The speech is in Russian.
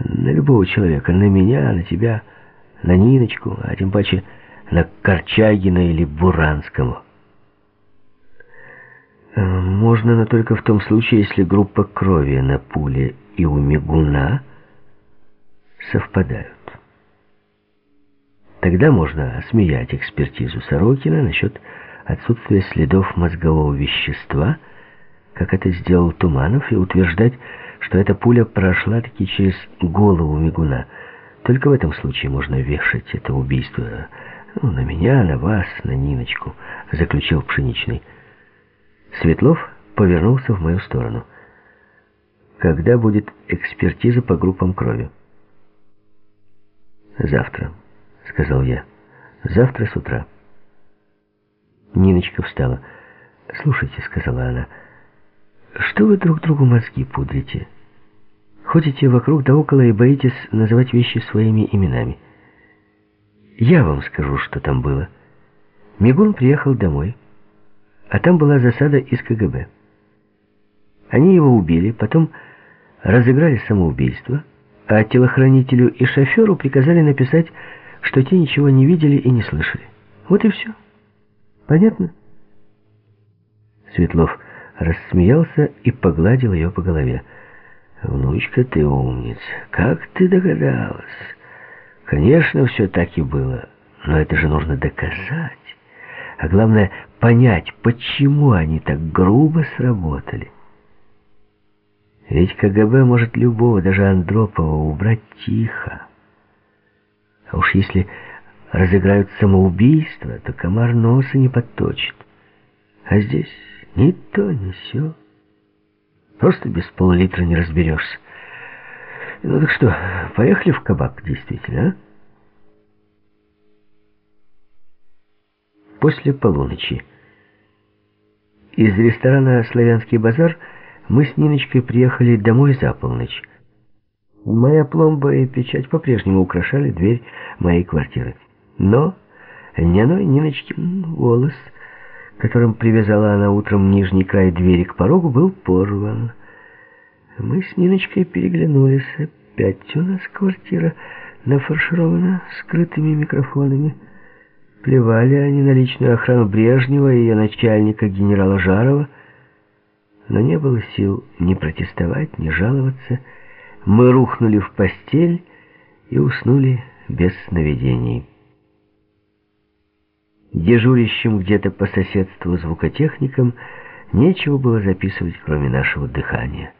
На любого человека, на меня, на тебя, на Ниночку, а тем паче на Корчагина или Буранского. Э, можно, но только в том случае, если группа крови на пуле и у мигуна совпадают. Тогда можно осмеять экспертизу Сорокина насчет отсутствия следов мозгового вещества, как это сделал Туманов, и утверждать, что эта пуля прошла таки через голову мигуна. Только в этом случае можно вешать это убийство ну, на меня, на вас, на Ниночку, заключил Пшеничный. Светлов повернулся в мою сторону. Когда будет экспертиза по группам крови? Завтра, сказал я. Завтра с утра. Ниночка встала. «Слушайте», — сказала она, — «что вы друг другу мозги пудрите? Ходите вокруг да около и боитесь называть вещи своими именами. Я вам скажу, что там было. Мигун приехал домой, а там была засада из КГБ. Они его убили, потом разыграли самоубийство, а телохранителю и шоферу приказали написать, что те ничего не видели и не слышали. Вот и все. Понятно? Светлов рассмеялся и погладил ее по голове. «Внучка, ты умница. Как ты догадалась? Конечно, все так и было, но это же нужно доказать. А главное, понять, почему они так грубо сработали. Ведь КГБ может любого, даже Андропова, убрать тихо. А уж если разыграют самоубийство, то комар носа не подточит. А здесь ни то, ни сё. Просто без пол-литра не разберешься. Ну так что, поехали в кабак, действительно, а? После полуночи. Из ресторана «Славянский базар» мы с Ниночкой приехали домой за полночь. Моя пломба и печать по-прежнему украшали дверь моей квартиры. Но льняной Ниночкин волос, которым привязала она утром нижний край двери к порогу, был порван. Мы с Ниночкой переглянулись. Опять у нас квартира нафарширована скрытыми микрофонами. Плевали они на личную охрану Брежнева и ее начальника генерала Жарова, но не было сил ни протестовать, ни жаловаться. Мы рухнули в постель и уснули без сновидений. Дежурящим где-то по соседству звукотехникам нечего было записывать, кроме нашего дыхания.